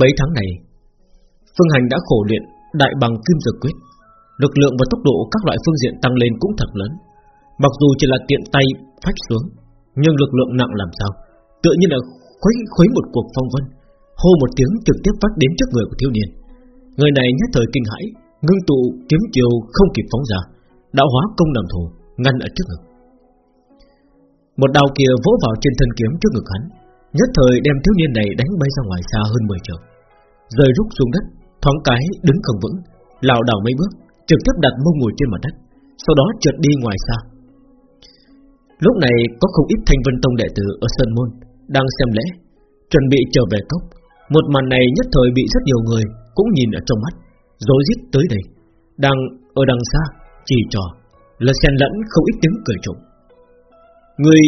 Mấy tháng này Phương Hành đã khổ luyện Đại bằng kim dược quyết. Lực lượng và tốc độ các loại phương diện tăng lên cũng thật lớn. Mặc dù chỉ là tiện tay phách xuống Nhưng lực lượng nặng làm sao? Tựa như là khuấy, khuấy một cuộc phong vân Hô một tiếng trực tiếp phát đến trước người của thiếu niên. Người này nhất thời kinh hãi Ngưng tụ kiếm chiều không kịp phóng ra Đạo hóa công làm thù Ngăn ở trước ngực. Một đao kia vỗ vào trên thân kiếm trước ngực hắn. Nhất thời đem thiếu niên này đánh bay ra ngoài xa hơn 10 trường Rơi rút xuống đất, Thoáng cái đứng không vững, lảo đảo mấy bước, Trực tiếp đặt mông ngồi trên mặt đất, Sau đó trượt đi ngoài xa. Lúc này có không ít thanh vân tông đệ tử Ở Sơn Môn đang xem lễ, Chuẩn bị trở về cốc. Một màn này nhất thời bị rất nhiều người Cũng nhìn ở trong mắt, Rối rít tới đây, Đang ở đằng xa, Chỉ trò, Là xen lẫn không ít tiếng cười trộm. Người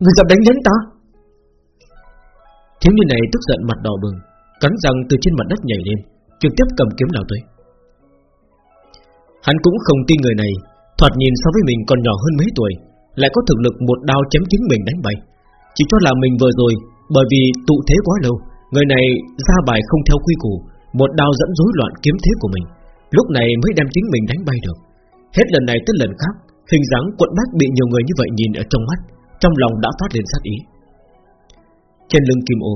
Người dám đánh đến ta? Thiếu niên này tức giận mặt đỏ bừng, Cắn răng từ trên mặt đất nhảy lên, Trực tiếp cầm kiếm nào tới. Hắn cũng không tin người này, Thoạt nhìn so với mình còn nhỏ hơn mấy tuổi, Lại có thực lực một đao chém chính mình đánh bay. Chỉ cho là mình vừa rồi, Bởi vì tụ thế quá lâu, Người này ra bài không theo quy củ, Một đao dẫn rối loạn kiếm thế của mình, Lúc này mới đem chính mình đánh bay được. Hết lần này tới lần khác, Hình dáng quận bác bị nhiều người như vậy nhìn ở trong mắt, Trong lòng đã phát lên sát ý. Trên lưng kim ô,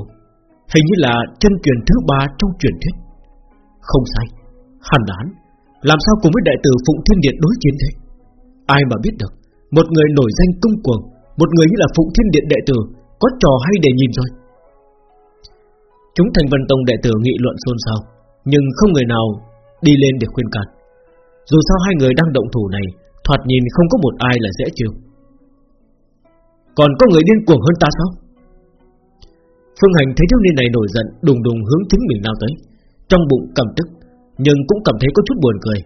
Hình như là chân truyền thứ ba trong truyền thuyết. Không sai Hàn đoán Làm sao cùng với đại tử Phụng Thiên Điện đối chiến thế? Ai mà biết được, Một người nổi danh công cuồng, Một người như là Phụng Thiên Điện đệ tử, Có trò hay để nhìn rồi. Chúng thành vân tông đệ tử nghị luận xôn xao, Nhưng không người nào đi lên để khuyên can. Dù sao hai người đang động thủ này, Thoạt nhìn không có một ai là dễ chịu. Còn có người điên cuồng hơn ta sao? Phương Hành thấy thiếu niên này nổi giận, Đùng đùng hướng chính mình lao tới. Trong bụng cầm tức, Nhưng cũng cảm thấy có chút buồn cười.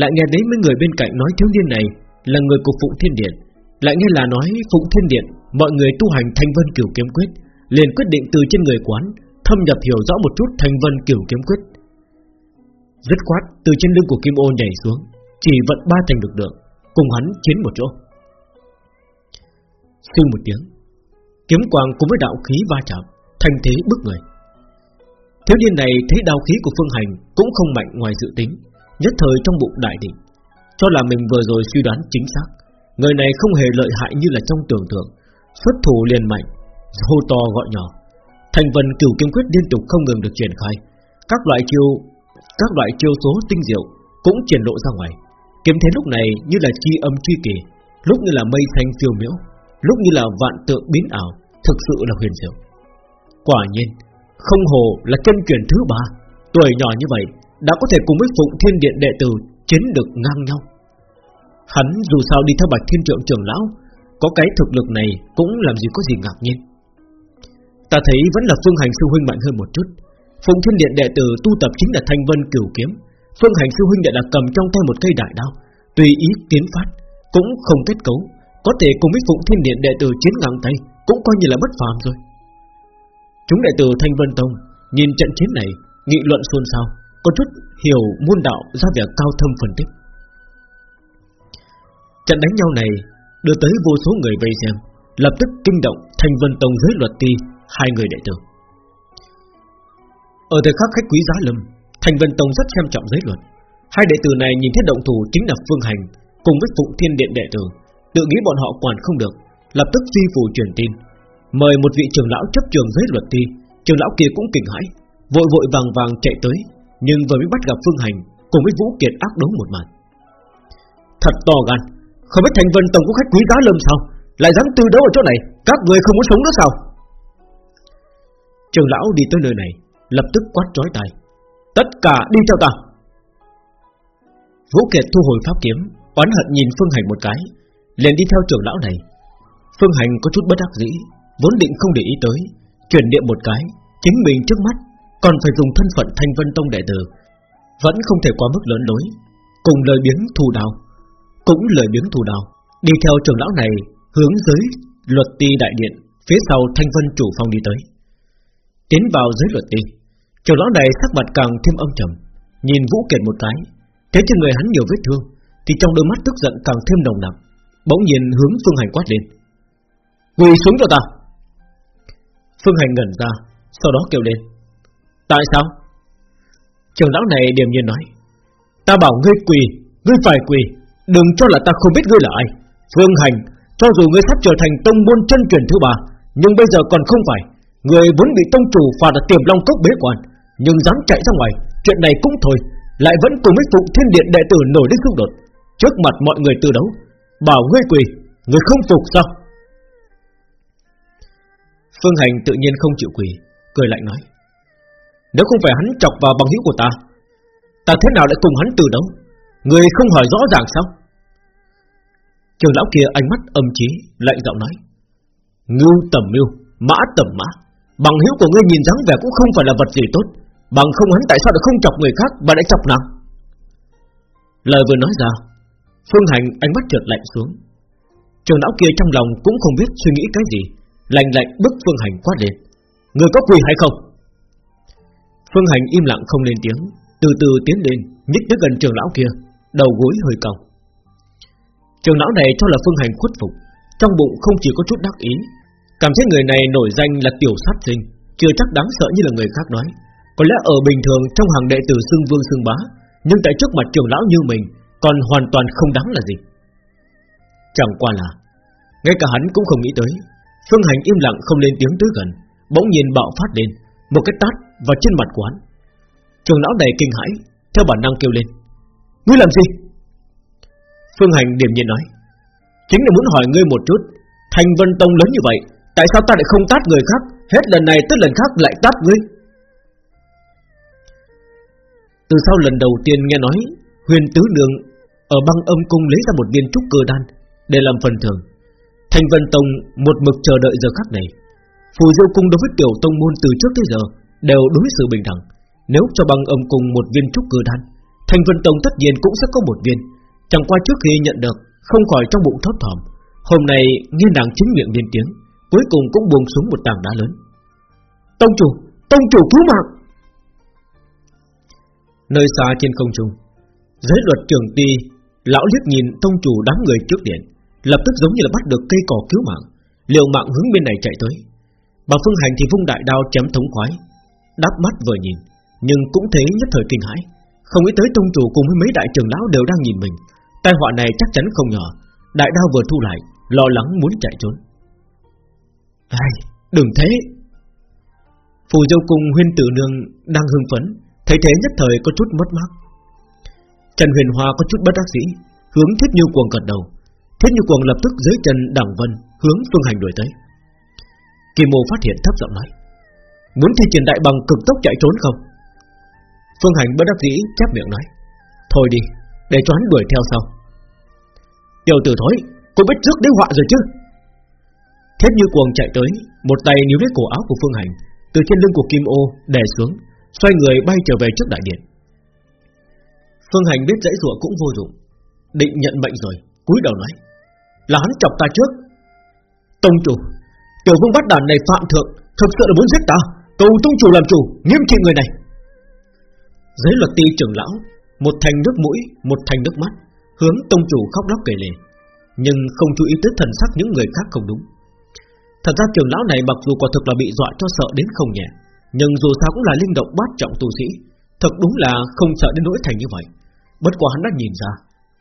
Lại nghe thấy mấy người bên cạnh nói thiếu niên này Là người của Phụng Thiên Điện. Lại nghe là nói Phụng Thiên Điện, Mọi người tu hành thanh vân cửu kiếm quyết, liền quyết định từ trên người quán Thâm nhập hiểu rõ một chút thanh vân cửu kiếm quyết. Dứt khoát, từ trên lưng của Kim Ô nhảy xuống, Chỉ vận ba thành lực lượng, Cùng hắn chiến một chỗ. Xuyên một tiếng, Kiếm quang cùng với đạo khí va chạm Thành thế bức người. Thiếu niên này thấy đao khí của Phương Hành Cũng không mạnh ngoài dự tính, Nhất thời trong bụng đại định, Cho là mình vừa rồi suy đoán chính xác. Người này không hề lợi hại như là trong tưởng tượng, Xuất thủ liền mạnh, Hô to gọi nhỏ. Thành phần cửu kiên quyết liên tục không ngừng được triển khai. Các loại chiêu, Các loại chiêu số tinh diệu Cũng triển lộ ra ngoài. Kiếm thế lúc này như là chi âm chi kỳ, Lúc như là mây thanh phiêu miễu Lúc như là vạn tượng biến ảo, Thực sự là huyền diệu. Quả nhiên, Không hồ là chân truyền thứ ba. Tuổi nhỏ như vậy, Đã có thể cùng với Phụng Thiên Điện đệ tử Chiến được ngang nhau. Hắn dù sao đi theo Bạch Thiên Trượng trưởng lão, Có cái thực lực này Cũng làm gì có gì ngạc nhiên. Ta thấy vẫn là Phương Hành sư huynh mạnh hơn một chút. Phụng Thiên Điện đệ tử tu tập chính là Thanh Vân Cửu Kiếm. Phương Hành sư huynh đã là cầm trong tay một cây đại đao, Tùy ý tiến phát, Cũng không kết cấu. Có thể cùng với Phụng Thiên Điện đệ tử chiến ngang tay Cũng coi như là bất phàm rồi. Chúng đệ tử Thanh Vân Tông Nhìn trận chiến này, Nghị luận xôn xao, Có chút hiểu môn đạo ra vẻ cao thâm phân tích. Trận đánh nhau này Đưa tới vô số người vây xem, Lập tức kinh động Thanh Vân Tông dưới luật ti Hai người đệ tử. Ở thời khắc khách quý giá lâm, Thanh Vân Tông rất xem trọng giới luật. Hai đệ tử này nhìn thấy động thủ chính là Phương Hành Cùng với Phụng Thiên Điện đệ tử, Tự nghĩ bọn họ quản không được, Lập tức phi phù truyền tin. Mời một vị trưởng lão chấp trường giới luật thi Trưởng lão kia cũng kinh hãi Vội vội vàng vàng chạy tới Nhưng vừa mới bắt gặp Phương Hành Cùng với Vũ Kiệt ác đấu một màn. Thật to gan Không biết Thành Vân tổng có khách quý giá lâm sao? Lại dám tư đấu ở chỗ này Các người không muốn sống nữa sao? Trưởng lão đi tới nơi này Lập tức quát trói tai, Tất cả đi theo ta. Vũ Kiệt thu hồi pháp kiếm Oán hận nhìn Phương Hành một cái liền đi theo trưởng lão này. Phương Hành có chút bất đắc dĩ Vốn định không để ý tới, Chuyển niệm một cái, Chính mình trước mắt, Còn phải dùng thân phận thanh vân tông đệ tử, Vẫn không thể quá mức lớn lối Cùng lời biến thù đào, Cũng lời biến thù đào, Đi theo trưởng lão này Hướng dưới luật ti đại điện, Phía sau thanh vân chủ phong đi tới. Tiến vào dưới luật ti Trưởng lão này sắc mặt càng thêm âm trầm, Nhìn Vũ Kiệt một cái, Thấy trên người hắn nhiều vết thương, Thì trong đôi mắt tức giận càng thêm nồng nặng Bỗng nhiên hướng Phương Hành quát lên. Quỳ xuống cho ta! Phương Hành ngẩn ra, Sau đó kêu lên. Tại sao? Trường lão này điềm nhiên nói. Ta bảo ngươi quỳ, Ngươi phải quỳ, Đừng cho là ta không biết ngươi là ai. Phương Hành, Cho dù ngươi sắp trở thành tông môn chân truyền thứ ba, Nhưng bây giờ còn không phải. Người vốn bị tông chủ phạt ở tiềm long cốc bế quan, Nhưng dám chạy ra ngoài, Chuyện này cũng thôi, Lại vẫn cùng với phụ thiên điện đệ tử nổi đến xung đột. Trước mặt mọi người từ đấu, Bảo ngươi quỳ, ngươi không phục sao? Phương Hành tự nhiên không chịu quỳ Cười lạnh nói Nếu không phải hắn chọc vào bằng hữu của ta Ta thế nào lại cùng hắn từ đấu? Người không hỏi rõ ràng sao? Trường lão kia ánh mắt âm trí Lạnh giọng nói Ngưu tầm mưu, mã tầm mã Bằng hữu của ngươi nhìn dáng vẻ cũng không phải là vật gì tốt Bằng không hắn tại sao lại không chọc người khác Mà lại chọc nàng? Lời vừa nói ra Phương Hành ánh mắt trượt lạnh xuống. Trường lão kia trong lòng cũng không biết suy nghĩ cái gì Lạnh lạnh bức Phương Hành quát lên. Người có quỳ hay không? Phương Hành im lặng không lên tiếng, Từ từ tiến lên, Nhích tới gần trường lão kia, Đầu gối hơi cong. Trường lão này cho là Phương Hành khuất phục, Trong bụng không chỉ có chút đắc ý, Cảm thấy người này nổi danh là tiểu sát sinh, Chưa chắc đáng sợ như là người khác nói. Có lẽ ở bình thường, trong hàng đệ tử xưng vương xưng bá, Nhưng tại trước mặt trường lão như mình, Còn hoàn toàn không đáng là gì. Chẳng qua là, Ngay cả hắn cũng không nghĩ tới Phương Hành im lặng không lên tiếng tới gần, Bỗng nhiên bạo phát lên, Một cái tát vào trên mặt của hắn. Trường lão đầy kinh hãi, Theo bản năng kêu lên, Ngươi làm gì? Phương Hành điềm nhiên nói, Chính là muốn hỏi ngươi một chút, Thành Vân Tông lớn như vậy, Tại sao ta lại không tát người khác? Hết lần này tới lần khác lại tát ngươi. Từ sau lần đầu tiên nghe nói, Huyền Tứ Đường Ở băng âm cung lấy ra một viên trúc cơ đan Để làm phần thưởng. Thanh Vân Tông một mực chờ đợi giờ khắc này. Phù Diêu Cung đối với tiểu tông môn từ trước tới giờ Đều đối xử bình đẳng Nếu cho băng âm cùng một viên trúc cơ đan thanh Vân Tông tất nhiên cũng sẽ có một viên. Chẳng qua trước khi nhận được Không khỏi trong bụng thấp thỏm. Hôm nay nghe nàng chính miệng lên tiếng Cuối cùng cũng buông xuống một tảng đá lớn. Tông chủ, tông chủ cứu mạng! Nơi xa trên không trung Giới luật trường ti Lão liếc nhìn tông chủ đám người trước điện. Lập tức giống như là bắt được cây cỏ cứu mạng. Liều mạng hướng bên này chạy tới. Bà Phương Hành thì vung đại đao chém thống khoái đáp mắt vừa nhìn Nhưng cũng thế nhất thời kinh hãi. Không nghĩ tới tông chủ cùng với mấy đại trưởng lão đều đang nhìn mình. Tai họa này chắc chắn không nhỏ. Đại đao vừa thu lại Lo lắng muốn chạy trốn. Ai, đừng thế. Phù dâu cùng huyên tử nương Đang hưng phấn Thấy thế nhất thời có chút mất mát. Trần huyền hoa có chút bất đắc dĩ Hướng thiết như cuồng gật đầu. Thiết như cuồng lập tức dưới chân đằng vân Hướng phương hành đuổi tới. Kim mô phát hiện thấp giọng nói, Muốn thi triển đại bằng cực tốc chạy trốn không? Phương hành bất đắc dĩ chép miệng nói, Thôi đi, Để cho hắn đuổi theo sau. Tiểu tử thối, Cô biết trước đế họa rồi chứ? Thiết như cuồng chạy tới, Một tay níu lấy cổ áo của Phương Hành, Từ trên lưng của Kim ô đè xuống, Xoay người bay trở về trước đại điện. Phương Hành biết dãy ruộng cũng vô dụng, Định nhận bệnh rồi, cúi đầu nói là hắn chọc ta trước. Tông chủ, Tiểu vương bắt đàn này phạm thượng, Thực sự là muốn giết ta, Cầu tông chủ làm chủ, Nghiêm trị người này. Giới luật ti trưởng lão, Một thành nước mũi, Một thành nước mắt, Hướng tông chủ khóc lóc kể lể, Nhưng không chú ý tới thần sắc những người khác không đúng. Thật ra trưởng lão này mặc dù quả thực là bị dọa cho sợ đến không nhẹ, Nhưng dù sao cũng là linh động bát trọng tu sĩ, Thật đúng là không sợ đến nỗi thành như vậy. Bất quá hắn đã nhìn ra,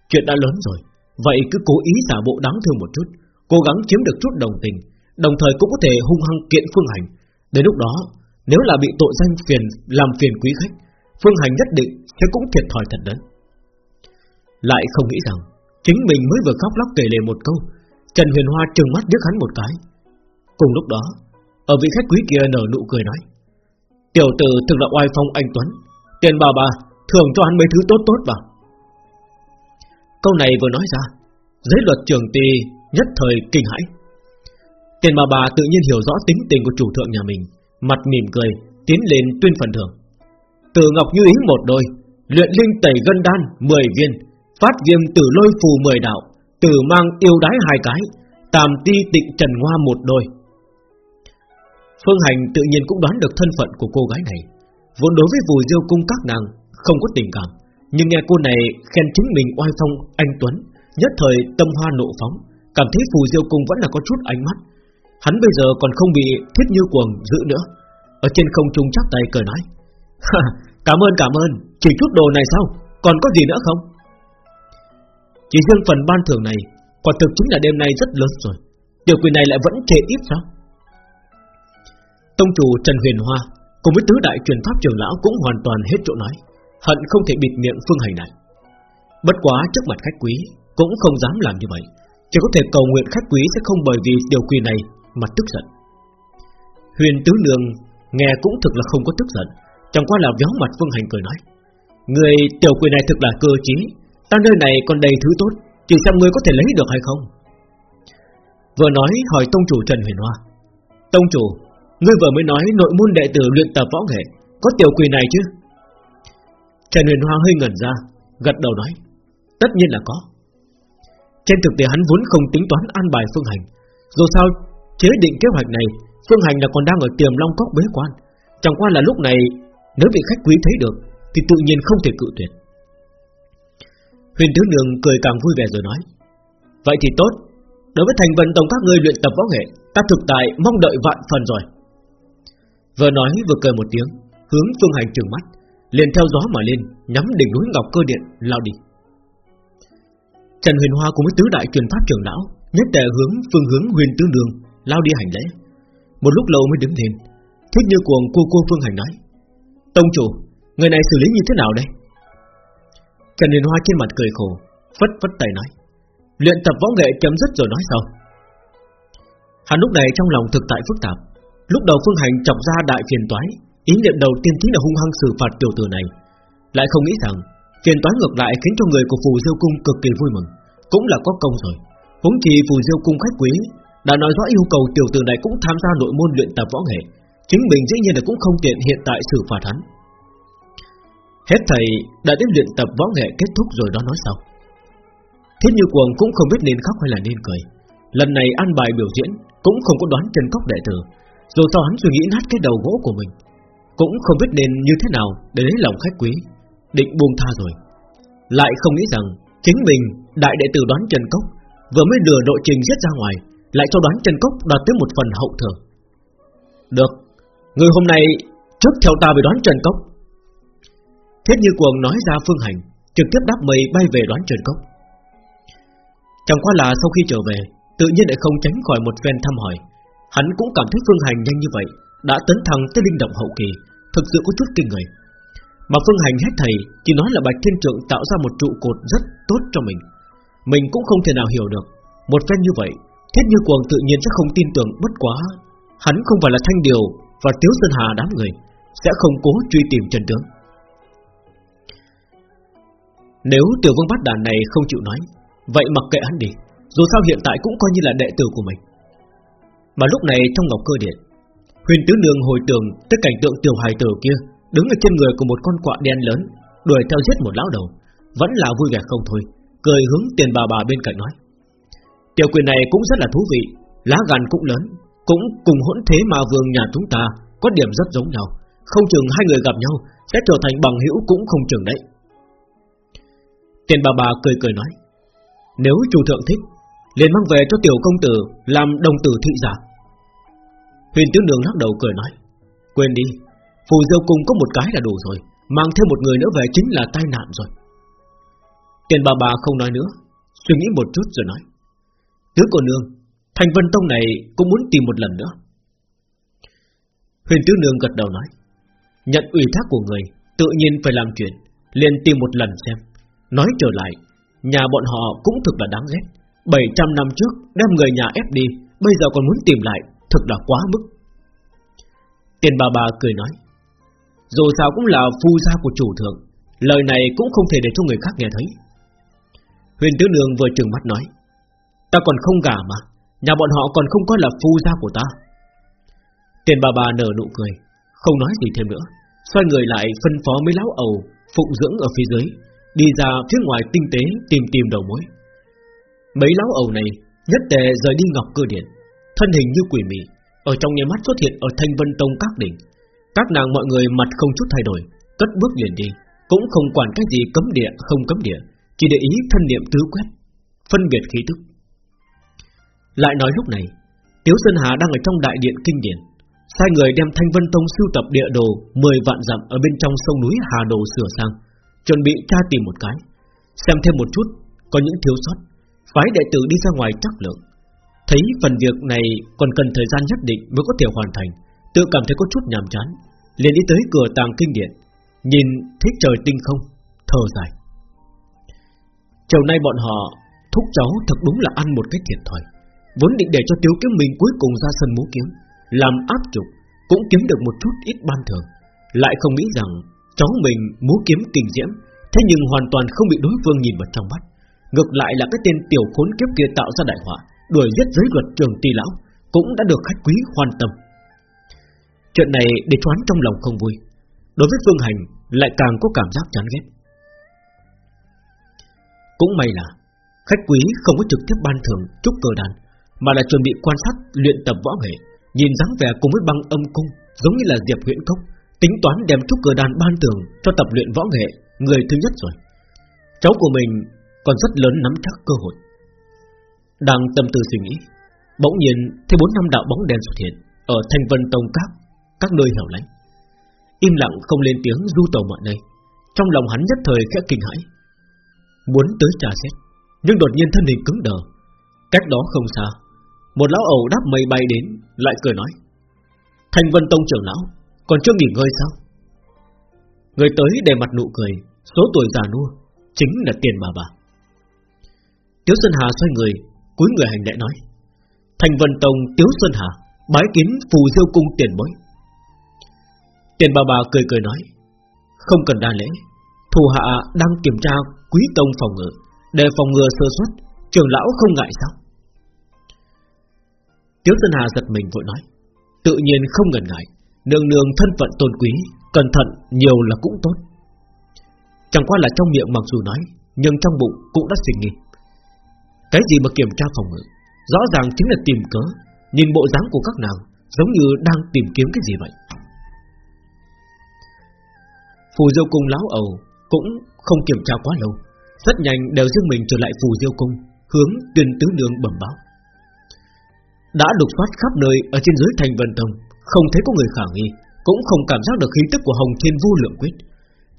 Chuyện đã lớn rồi. Vậy cứ cố ý giả bộ đáng thương một chút, Cố gắng chiếm được chút đồng tình, Đồng thời cũng có thể hung hăng kiện Phương Hành. Đến lúc đó, Nếu là bị tội danh phiền, làm phiền quý khách, Phương Hành nhất định sẽ cũng thiệt thòi thật đấy. Lại không nghĩ rằng, Chính mình mới vừa khóc lóc kể lể một câu, Trần Huyền Hoa trừng mắt đứt hắn một cái. Cùng lúc đó, Ở vị khách quý kia nở nụ cười nói, Tiểu tử thực là oai phong anh Tuấn, Tiền bà bà Thưởng cho hắn mấy thứ tốt tốt vào Câu này vừa nói ra, Giới luật trường ti nhất thời kinh hãi. Tiền bà bà tự nhiên hiểu rõ tính tình của chủ thượng nhà mình, Mặt mỉm cười, Tiến lên tuyên phần thưởng. Từ ngọc như ý một đôi, Luyện linh tẩy gân đan 10 viên, Phát viêm tử lôi phù 10 đạo Tử mang yêu đái hai cái, Tàm ti tịnh trần hoa một đôi. Phương Hành tự nhiên cũng đoán được thân phận của cô gái này. Vốn đối với vùi diêu cung các nàng Không có tình cảm nhưng nghe cô này khen chính mình oai phong anh Tuấn, Nhất thời tâm hoa nộ phóng, Cảm thấy phù diêu cung vẫn là có chút ánh mắt. Hắn bây giờ còn không bị thiết như cuồng giữ nữa, Ở trên không trung chắp tay cười nói. Cảm ơn cảm ơn, Chỉ chút đồ này sao, Còn có gì nữa không? Chỉ riêng phần ban thưởng này, Quả thực chính là đêm nay rất lớn rồi, Tiểu quỷ này lại vẫn chê ít sao? Tông chủ Trần Huyền Hoa Cùng với tứ đại truyền pháp trưởng lão Cũng hoàn toàn hết chỗ nói. Hận không thể bịt miệng phương hành này. Bất quá trước mặt khách quý, Cũng không dám làm như vậy. Chỉ có thể cầu nguyện khách quý sẽ không bởi vì điều quy này Mà tức giận. Huyền tứ nương nghe cũng thực là không có tức giận, Chẳng qua là véo mặt phương hành cười nói. Người tiểu quỷ này thực là cơ trí, Ta nơi này còn đầy thứ tốt, Chỉ xem ngươi có thể lấy được hay không. Vừa nói hỏi tông chủ Trần Huyền Hoa. Tông chủ, Ngươi vừa mới nói nội môn đệ tử luyện tập võ nghệ, Có tiểu quỷ này chứ? Trần Huyền Hoa hơi ngẩn ra, Gật đầu nói, Tất nhiên là có. Trên thực tế hắn vốn không tính toán an bài phương hành. Dù sao, chế định kế hoạch này, Phương hành là còn đang ở tiềm long cốc bế quan. Chẳng qua là lúc này, Nếu bị khách quý thấy được, Thì tự nhiên không thể cự tuyệt. Huyền Thiếu Nương cười càng vui vẻ rồi nói, Vậy thì tốt. Đối với thành vận tổng các ngươi luyện tập võ nghệ, Ta thực tại mong đợi vạn phần rồi. Vừa nói vừa cười một tiếng, Hướng phương hành trừng mắt liền theo gió mà lên Nhắm đỉnh núi ngọc cơ điện lao đi. Trần Huyền Hoa cùng với tứ đại truyền pháp trưởng lão Nhất tề hướng phương hướng huyền tứ đường Lao đi hành lễ. Một lúc lâu mới đứng lên Thích như cuồng cô cô phương hành nói Tông chủ, người này xử lý như thế nào đây? Trần Huyền Hoa trên mặt cười khổ Phất phất tay nói Luyện tập võ nghệ chấm dứt rồi nói sau. Hắn lúc này trong lòng thực tại phức tạp Lúc đầu phương hành chọc ra đại phiền toái Ý niệm đầu tiên chính là hung hăng xử phạt tiểu tử này. Lại không nghĩ rằng, Phiền toán ngược lại khiến cho người của phù diêu cung cực kỳ vui mừng. Cũng là có công rồi. Huống chi phù diêu cung khách quý, Đã nói rõ yêu cầu tiểu tử này cũng tham gia nội môn luyện tập võ nghệ. Chính mình dĩ nhiên là cũng không tiện hiện tại xử phạt hắn. Hết thầy đã đến luyện tập võ nghệ kết thúc rồi đó nói sau. Thiết như cuồng cũng không biết nên khóc hay là nên cười. Lần này an bài biểu diễn Cũng không có đoán chân cốc đệ tử. Dù sao hắn suy nghĩ nát cái đầu gỗ của mình. Cũng không biết nên như thế nào Để lấy lòng khách quý. Định buông tha rồi. Lại không nghĩ rằng Chính mình, đại đệ tử đoán trần cốc, Vừa mới lừa nội trình giết ra ngoài, Lại cho đoán trần cốc đoạt tới một phần hậu thưởng. Được, Người hôm nay trước theo ta về đoán trần cốc. Thiết như cuồng nói ra phương hành, Trực tiếp đáp mây bay về đoán trần cốc. Chẳng qua là sau khi trở về, Tự nhiên lại không tránh khỏi một phen thăm hỏi. Hắn cũng cảm thấy phương hành nhanh như vậy đã tấn thăng tới linh động hậu kỳ, Thực sự có chút kinh người. Mà phương hành hết thầy, Chỉ nói là Bạch Thiên Trượng tạo ra một trụ cột rất tốt cho mình. Mình cũng không thể nào hiểu được. Một phen như vậy, Thiết như cuồng tự nhiên sẽ không tin tưởng bất quá. Hắn không phải là Thanh Điều Và Tiếu Sơn Hà đám người, Sẽ không cố truy tìm chân tướng. Nếu tiểu vương bát đàn này không chịu nói, Vậy mặc kệ hắn đi, Dù sao hiện tại cũng coi như là đệ tử của mình. Mà lúc này trong ngọc cơ điện Huyền tứ nương hồi tưởng Tới cảnh tượng tiểu hài tử kia, Đứng ở trên người của một con quạ đen lớn, Đuổi theo giết một lão đầu, Vẫn là vui vẻ không thôi, Cười hướng tiền bà bà bên cạnh nói. Tiểu quyền này cũng rất là thú vị, Lá gan cũng lớn, Cũng cùng hỗn thế mà vương nhà chúng ta Có điểm rất giống nhau, Không chừng hai người gặp nhau Sẽ trở thành bằng hữu cũng không chừng đấy. Tiền bà bà cười cười nói, nếu chủ thượng thích, liền mang về cho tiểu công tử Làm đồng tử thị giả Huyền tướng đường lắc đầu cười nói, Quên đi, Phù diêu cung có một cái là đủ rồi, Mang thêm một người nữa về chính là tai nạn rồi. Tiền bà bà không nói nữa, Suy nghĩ một chút rồi nói, Tứ cô nương Thành vân tông này cũng muốn tìm một lần nữa. Huyền tướng nương gật đầu nói, Nhận ủy thác của người, Tự nhiên phải làm chuyện, liền tìm một lần xem. Nói trở lại, Nhà bọn họ cũng thực là đáng ghét 700 năm trước đem người nhà ép đi, Bây giờ còn muốn tìm lại Thực là quá mức. Tiền bà bà cười nói, Dù sao cũng là phu gia của chủ thượng, Lời này cũng không thể để cho người khác nghe thấy. Huyền Tứ Nương vừa trừng mắt nói, Ta còn không gả mà, Nhà bọn họ còn không có là phu gia của ta. Tiền bà bà nở nụ cười, Không nói gì thêm nữa, Xoay người lại phân phó mấy lão ầu Phụng dưỡng ở phía dưới, Đi ra phía ngoài tinh tế tìm tìm đầu mối. Mấy lão ầu này Nhất tề rời đi ngọc cơ điện. Thân hình như quỷ mị, Ở trong nháy mắt xuất hiện ở thanh vân tông các đỉnh. Các nàng mọi người mặt không chút thay đổi, Cất bước liền đi, Cũng không quản cái gì cấm địa, không cấm địa, Chỉ để ý thân niệm tứ quét, Phân biệt khí tức. Lại nói lúc này, Tiếu Sơn Hà đang ở trong đại điện kinh điển, Sai người đem Thanh Vân Tông sưu tập địa đồ 10 vạn dặm ở bên trong sông núi Hà Đồ sửa sang, Chuẩn bị tra tìm một cái. Xem thêm một chút, Có những thiếu sót, Phái đệ tử đi ra ngoài chắc lượng. Thấy phần việc này còn cần thời gian nhất định mới có thể hoàn thành, Tự cảm thấy có chút nhàm chán, liền đi tới cửa tàng kinh điện, Nhìn thích trời tinh không, Thở dài. Chiều nay bọn họ, Thúc cháu thật đúng là ăn một cái thiệt thòi, Vốn định để cho Tiếu Kiếm mình cuối cùng ra sân múa kiếm, Làm áp trục, Cũng kiếm được một chút ít ban thường Lại không nghĩ rằng cháu mình múa kiếm kinh diễm, Thế nhưng hoàn toàn không bị đối phương nhìn vào trong mắt. Ngược lại là cái tên tiểu khốn kiếp kia tạo ra đại họa Đuổi giết giới luật trường tỷ lão Cũng đã được khách quý quan tâm. Chuyện này để choán trong lòng không vui, Đối với Phương Hành Lại càng có cảm giác chán ghét. Cũng may là Khách quý không có trực tiếp ban thưởng trúc cơ đàn Mà là chuẩn bị quan sát, luyện tập võ nghệ, Nhìn dáng vẻ cùng với băng âm cung Giống như là Diệp Huyễn Cốc, Tính toán đem trúc cơ đàn ban thưởng Cho tập luyện võ nghệ Người thứ nhất rồi. Cháu của mình còn rất lớn nắm chắc cơ hội. Đang tâm tư suy nghĩ, Bỗng nhiên thấy bốn năm đạo bóng đen xuất hiện Ở Thanh Vân Tông Các Các nơi hẻo lánh. Im lặng không lên tiếng du tàu mọi nơi, Trong lòng hắn nhất thời khẽ kinh hãi. Muốn tới trà xét Nhưng đột nhiên thân hình cứng đờ. Cách đó không xa, Một lão ẩu đáp mây bay đến, Lại cười nói, Thanh Vân Tông trưởng lão, Còn chưa nghỉ ngơi sao? Người tới để mặt nụ cười, Số tuổi già nua Chính là tiền bà bà. Tiếu Sơn Hà xoay người cúi người hành lễ nói, Thành Vân Tông, Tiếu xuân Hà, Bái kiến phù diêu cung tiền bối. Tiền bà bà cười cười nói, Không cần đa lễ Thù hạ đang kiểm tra quý tông phòng ngự, Để phòng ngừa sơ suất Trường lão không ngại sao? Tiếu xuân Hà giật mình vội nói, Tự nhiên không ngần ngại, Nương nương thân phận tôn quý, Cẩn thận nhiều là cũng tốt. Chẳng qua là trong miệng mặc dù nói, Nhưng trong bụng cũng đã suy nghĩ cái gì mà kiểm tra phòng ngự? Rõ ràng chính là tìm cớ. Nhìn bộ dáng của các nàng, Giống như đang tìm kiếm cái gì vậy? Phù Diêu Cung láo ầu Cũng không kiểm tra quá lâu. Rất nhanh đều riêng mình trở lại Phù Diêu Cung, Hướng tuyên tứ nương bẩm báo. Đã đục soát khắp nơi Ở trên dưới thành Vân Tông, Không thấy có người khả nghi, Cũng không cảm giác được khí tức của Hồng Thiên Vô Lượng Quyết.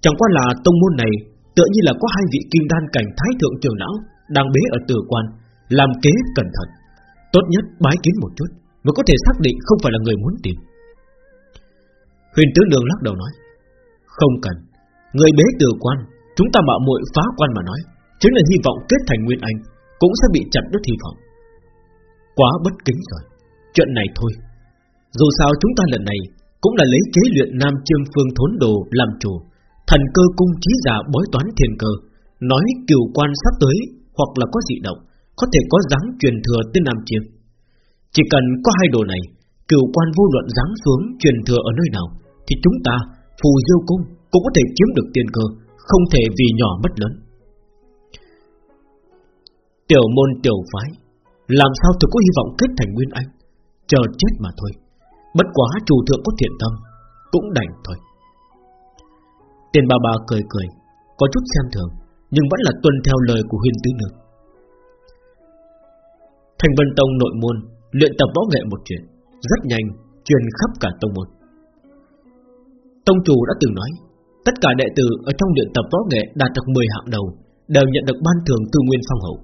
Chẳng qua là tông môn này Tựa như là có hai vị kim đan cảnh thái thượng trưởng lão đang bế ở tử quan, Làm kế cẩn thận. Tốt nhất bái kiến một chút Mới có thể xác định không phải là người muốn tìm. Huyền tứ đường lắc đầu nói, Không cần. Người bế tử quan, Chúng ta mạo muội phá quan mà nói, Chính là hy vọng kết thành Nguyên Anh, Cũng sẽ bị chặt đứt hy vọng. Quá bất kính rồi. Chuyện này thôi. Dù sao chúng ta lần này Cũng là lấy kế luyện Nam Chiêm Phương Thốn Đồ làm chủ, Thần cơ cung trí giả bói toán thiên cơ, Nói kiều quan sắp tới hoặc là có dị động, Có thể có dáng truyền thừa tên Nam Chiêm. Chỉ cần có hai đồ này, cửu quan vô luận dáng xuống truyền thừa ở nơi nào, Thì chúng ta, Phù diêu cung, cũng có thể chiếm được tiên cơ, Không thể vì nhỏ mất lớn. Tiểu môn tiểu phái, Làm sao thực có hy vọng kết thành Nguyên Anh? Chờ chết mà thôi. Bất quá chủ thượng có thiện tâm, Cũng đành thôi. Tiền bà bà cười cười, Có chút xem thường. Nhưng vẫn là tuân theo lời của huyền tứ nương Thành Vân Tông nội môn Luyện tập võ nghệ một chuyện, Rất nhanh, truyền khắp cả tông môn. Tông chủ đã từng nói, Tất cả đệ tử ở trong luyện tập võ nghệ Đạt được 10 hạng đầu Đều nhận được ban thưởng tư nguyên phong hậu,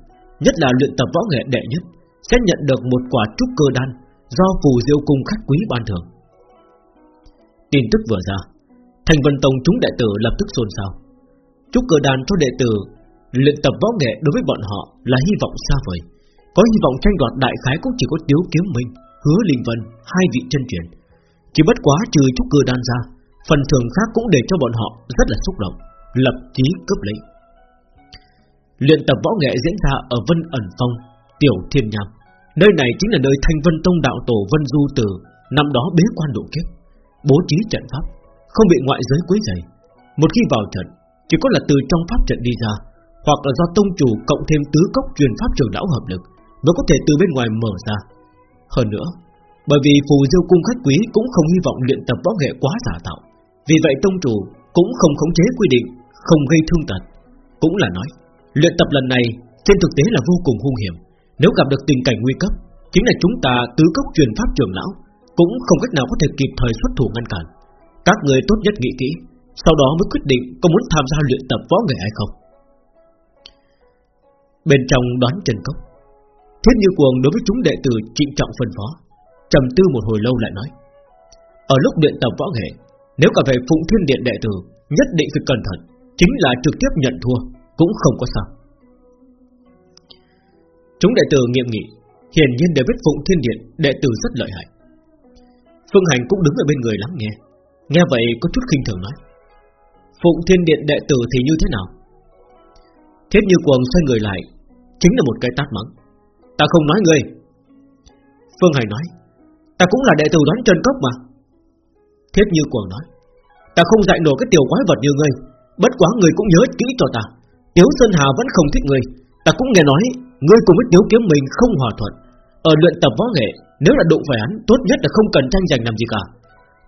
Nhất là luyện tập võ nghệ đệ nhất, Sẽ nhận được một quả trúc cơ đan Do phù diêu cung khách quý ban thưởng. Tin tức vừa ra Thành Vân Tông chúng đệ tử lập tức xôn xao. Chúc cơ đàn cho đệ tử luyện tập võ nghệ đối với bọn họ là hy vọng xa vời. Có hy vọng tranh đoạt đại khái cũng chỉ có Tiếu Kiếm Minh, Hứa Linh Vân, hai vị chân truyền. Chỉ bất quá trừ chúc cơ đan ra, phần thưởng khác cũng để cho bọn họ rất là xúc động, lập chí cướp lấy. Luyện tập võ nghệ diễn ra ở Vân ẩn phong, Tiểu Thiên Nham. Nơi này chính là nơi Thanh Vân Tông đạo tổ Vân Du Tử năm đó bế quan độ kiếp, bố trí trận pháp, không bị ngoại giới quấy rầy. Một khi vào trận, chỉ có là từ trong pháp trận đi ra, hoặc là do tông chủ cộng thêm tứ cốc truyền pháp trường lão hợp lực, mới có thể từ bên ngoài mở ra. Hơn nữa, bởi vì phù diêu cung khách quý cũng không hy vọng luyện tập võ nghệ quá giả tạo, vì vậy tông chủ cũng không khống chế quy định, không gây thương tật. Cũng là nói, luyện tập lần này trên thực tế là vô cùng hung hiểm. Nếu gặp được tình cảnh nguy cấp, chính là chúng ta tứ cốc truyền pháp trường lão Cũng không cách nào có thể kịp thời xuất thủ ngăn cản Các người tốt nhất nghĩ kỹ sau đó mới quyết định có muốn tham gia luyện tập võ nghệ hay không. Bên trong đoán Trần Cốc, Thiết Như Cuồng đối với chúng đệ tử trịnh trọng phân phó, trầm tư một hồi lâu lại nói, Ở lúc luyện tập võ nghệ, Nếu cả về Phụng Thiên Điện đệ tử, Nhất định phải cẩn thận, Chính là trực tiếp nhận thua, Cũng không có sao. Chúng đệ tử nghiệm nghị, Hiển nhiên đều biết Phụng Thiên Điện Đệ tử rất lợi hại. Phương Hành cũng đứng ở bên người lắng nghe Nghe vậy có chút khinh thường nói Phụng Thiên Điện đệ tử thì như thế nào? Thiết như cuồng xoay người lại, Chính là một cái tát mắng. Ta không nói ngươi. Phương Hải nói, Ta cũng là đệ tử đoán chân cốc mà. Thiết như cuồng nói, Ta không dạy nổi cái tiểu quái vật như ngươi. Bất quá người cũng nhớ kỹ cho ta. Tiếu Sơn Hà vẫn không thích ngươi. Ta cũng nghe nói, Ngươi cùng với Tiếu Kiếm mình không hòa thuận. Ở luyện tập võ nghệ, Nếu là đụng phải hắn, Tốt nhất là không cần tranh giành làm gì cả.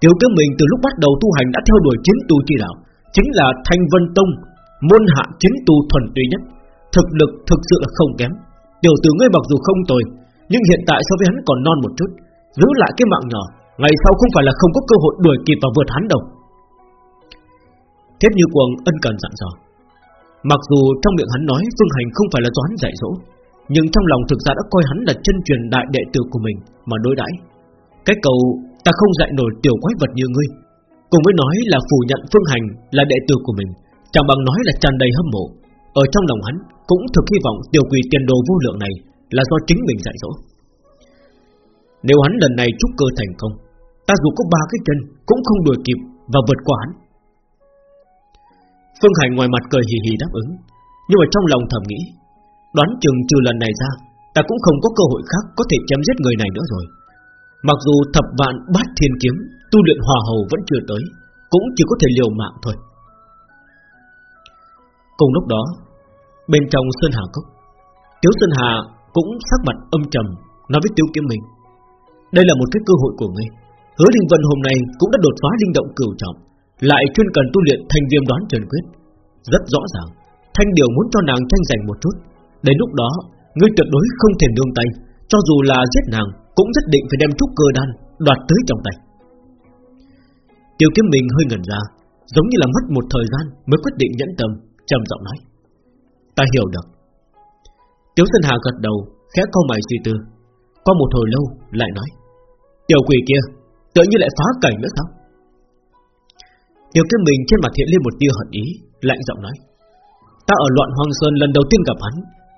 Tiếu Kiếm mình từ lúc bắt đầu tu hành đã theo đuổi chiến tu chi đạo. Chính là Thanh Vân Tông, Môn hạ chính tu thuần túy nhất. Thực lực thực sự là không kém. Tiểu tử ngươi mặc dù không tồi, Nhưng hiện tại so với hắn còn non một chút. Giữ lại cái mạng nhỏ, Ngày sau không phải là không có cơ hội đuổi kịp và vượt hắn đâu. Thiết như cuồng ân cần dặn dò. Mặc dù trong miệng hắn nói Phương Hành không phải là toán dạy dỗ, Nhưng trong lòng thực ra đã coi hắn là chân truyền đại đệ tử của mình Mà đối đãi. Cái cầu ta không dạy nổi tiểu quái vật như ngươi Cùng với nói là phủ nhận Phương Hành là đệ tử của mình, Chẳng bằng nói là tràn đầy hâm mộ. Ở trong lòng hắn cũng thực hy vọng Tiểu quỷ tiền đồ vô lượng này Là do chính mình dạy dỗ. Nếu hắn lần này trúc cơ thành công, Ta dù có ba cái chân Cũng không đuổi kịp và vượt qua hắn. Phương Hành ngoài mặt cười hì hì đáp ứng, Nhưng mà trong lòng thầm nghĩ, Đoán chừng trừ lần này ra, Ta cũng không có cơ hội khác có thể chém giết người này nữa rồi. Mặc dù thập vạn bát thiên kiếm Tu luyện hòa hầu vẫn chưa tới, Cũng chỉ có thể liều mạng thôi. Cùng lúc đó, Bên trong Sơn Hà Cốc, Tiếu Sơn Hà cũng sắc mặt âm trầm, Nói với Tiếu Kiếm Minh, Đây là một cái cơ hội của ngươi. Hứa Linh Vân hôm nay cũng đã đột phá linh động cửu trọng, Lại chuyên cần tu luyện thanh viêm đoán trần quyết. Rất rõ ràng, Thanh điều muốn cho nàng tranh giành một chút. Đến lúc đó, Ngươi tuyệt đối không thể nương tay, Cho dù là giết nàng, Cũng nhất định phải đem trúc cơ đan Đoạt tới trong tay. Tiêu kiếm mình hơi ngẩn ra, Giống như là mất một thời gian Mới quyết định nhẫn tâm, trầm giọng nói. Ta hiểu được. Tiếu Sơn Hà gật đầu, Khẽ câu mày suy tư. Qua một hồi lâu, lại nói. Tiểu quỷ kia tự như lại phá cảnh nữa sao? Tiêu kiếm mình trên mặt hiện lên một tia hận ý, Lạnh giọng nói. Ta ở loạn Hoang Sơn lần đầu tiên gặp hắn.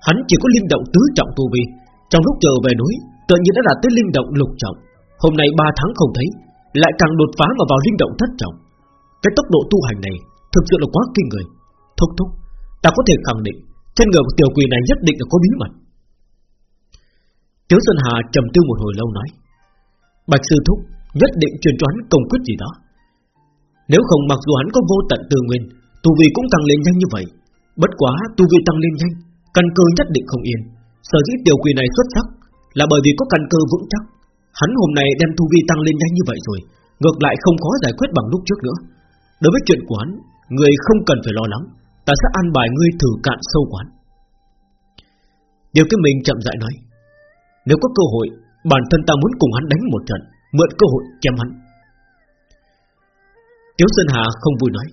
Hắn chỉ có linh động tứ trọng tu vi. Trong lúc trở về núi Tự nhiên đã đạt tới linh động lục trọng. Hôm nay 3 tháng không thấy lại càng đột phá mà vào linh động thất trọng. Cái tốc độ tu hành này Thực sự là quá kinh người. Thúc thúc, Ta có thể khẳng định Trên người của tiểu quỷ này nhất định là có bí mật. Tiếu Sơn Hà trầm tư một hồi lâu nói, Bạch Sư Thúc Nhất định truyền cho hắn công quyết gì đó. Nếu không mặc dù hắn có vô tận tư nguyên, Tu vi cũng tăng lên nhanh như vậy. Bất quá tu vi tăng lên nhanh, Căn cơ nhất định không yên. Sở dĩ tiểu quỷ này xuất sắc Là bởi vì có căn cơ vững chắc. Hắn hôm nay đem tu vi tăng lên nhanh như vậy rồi, Ngược lại không khó giải quyết bằng lúc trước nữa. Đối với chuyện của hắn Người không cần phải lo lắng, Ta sẽ an bài ngươi thử cạn sâu quán. Điều cái mình chậm rãi nói, Nếu có cơ hội, Bản thân ta muốn cùng hắn đánh một trận, Mượn cơ hội chém hắn. Tiếu Sơn Hà không vui nói,